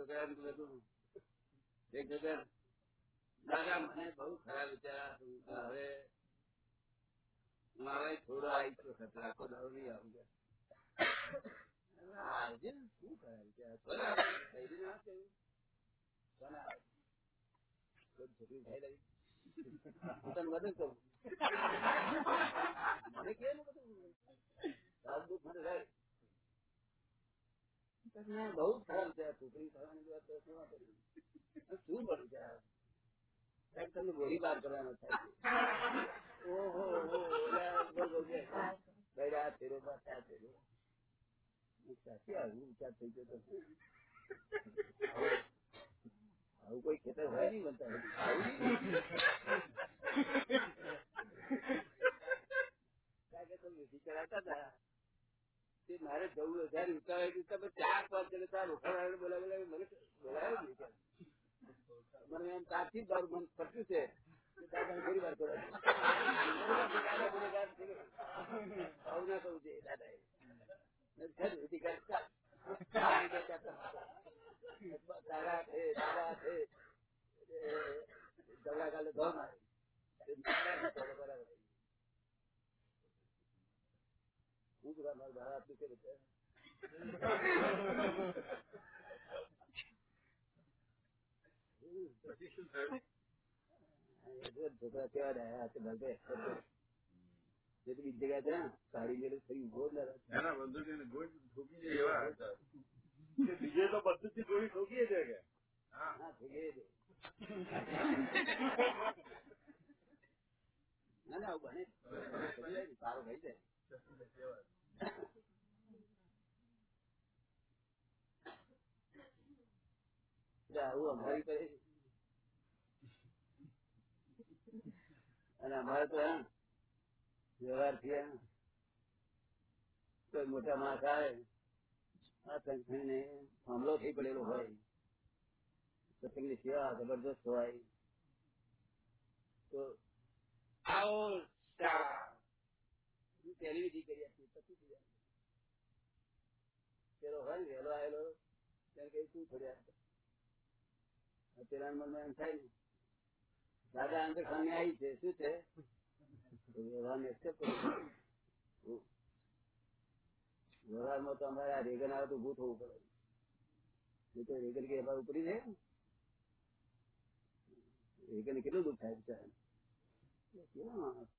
છોકરાને બધું એક છોકરા દાદા મને બહુ ખરાબ વિચાર આવે છે. હવે મારે થોડો આવી ગયો ખતરા આખો દાડો નહીં આવું કે. આવજે ને, શું ખરાબ વિચાર કોને આવે? કઈરી ના કહ્યું? કોને આવે? કોઈ છોકરી થાય રહી? હું તને મદદ કરું મને કે ને બધું તારું દુઃખ મને થાય ના, બહુ જ ખરાબ છે આ છોકરી થવાની વાત તો શું વાત કરી? શું કરું છે આ? સાહેબ, તમને ગોળીબાર કરવાનો થાય છે. ઓહો, ઓહો, ઓલા બોલ, બોલ, બોલ. બૈરા આ ફેરો, બસ આ ફેરો. હું સાચી આવું વિચાર થઈ ગયો તો. આવું કોઈ ખેતર હોય નહીં બનતા આવું નહીં. કારણ કે તમે વિધિ કરાવતા હતા તે મારે જવું વધારે ઉતાવળ તમે ચાર પાંચ જણ તાર રોકાણ બોલાવી બોલાવી મને બોલાવ્યો જ નહીં ક્યારે. મને એમ તારથી જ મારું મન ફરતું છે કે દાદાને ફરી વાર કરો દાદા ગુનેગાર છે કે આવું ના કરવું જોઈએ દાદાએ ખરી વિધિ કરતા. દાદા છે દાદા છે એ ઝઘડા કાલે ધોમ આવે બરાબર હું કહેવા મારું દાદા આપી કે રીતે? એ જો છોકરા કેવા રહ્યા છે ભલે જે તો બીજી જગ્યાએ છે ને સાડી મેળે ફરી ઉભો જ ના રહે. એના બંદૂકીને ગોળી ઠોકી જાય એવા હતા. કે બીજે તો બધું ગોળી ઠોકીએ છે કે હા હા, ઠીક છે. ના ના આવું બને થઈ જાય ને, સારું થઈ જાય એટલે અને અમારે તો એમ વ્યવહારથી કોઈ મોટા માણસ આવે, આ સંસ્થાને હમલો થઈ પડેલો હોય સત્સંગની સેવા જબરદસ્ત હોય. તો આવો પહેલી વિધિ કરી આપી પછી જાય. પેલો હોય ને, વહેલો આવેલો, ત્યારે કઈ શું ફર્યા પેલા મનમાં એમ થાય ને, દાદા અંદર ખામી આવી છે, શું છે? વ્યવહારને કરવો પડે. વ્યવહારમાં તો અમારે આ રેગન આવે તો ઉભું થવું પડે. એ તો રેગન કે એમાં ઉપરી છે રેગન કેટલું દુઃખ થાય છે કેવા માણસ?